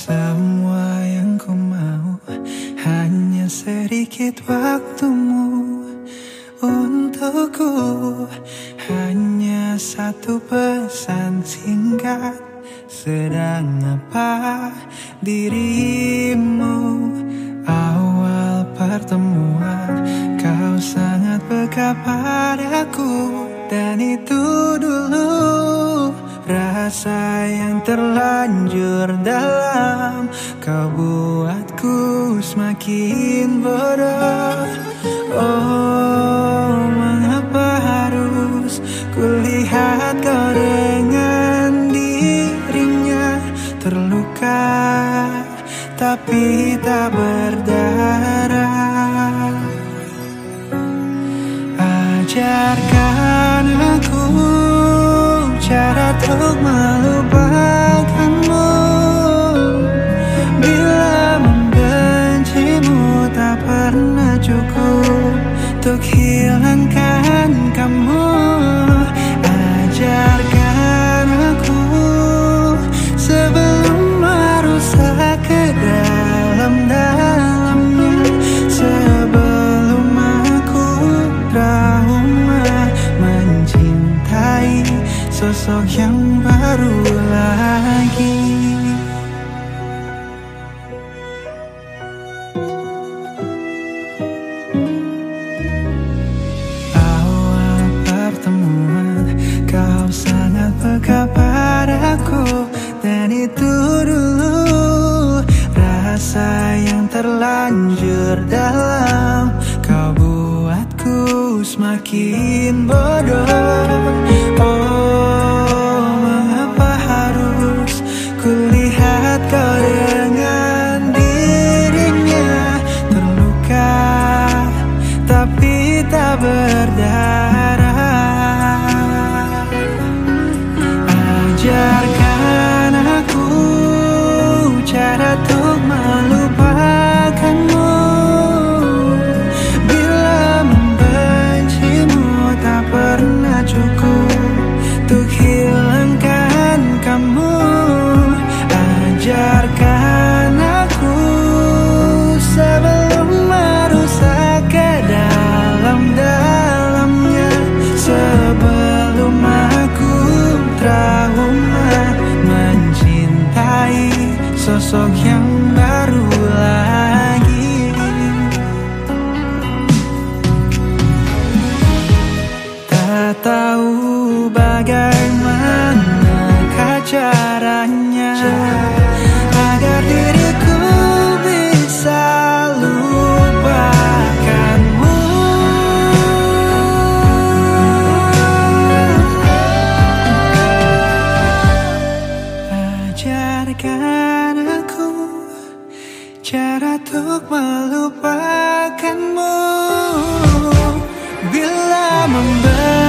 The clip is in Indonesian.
Semua yang ku mau Hanya sedikit waktumu Untukku. Hanya satu pesan singkat Sedang apa dirimu? Awal pertemuan Kau sangat peka padaku Dan itu Rasa yang terlanjur dalam. Kau buatku semakin bodoh. Oh mengapa harus kulihat kau dengan dirinya? Terluka tapi tak berdarah. Ajarkan aku cara untuk melupakanmu baru lagi. Awal pertemuan kau sangat peka padaku. Dan itu dulu rasa yang terlanjur dalam. Kau buatku semakin bodoh Ajarkan so young. ajarkan aku cara untuk melupakanmu. Bila memberi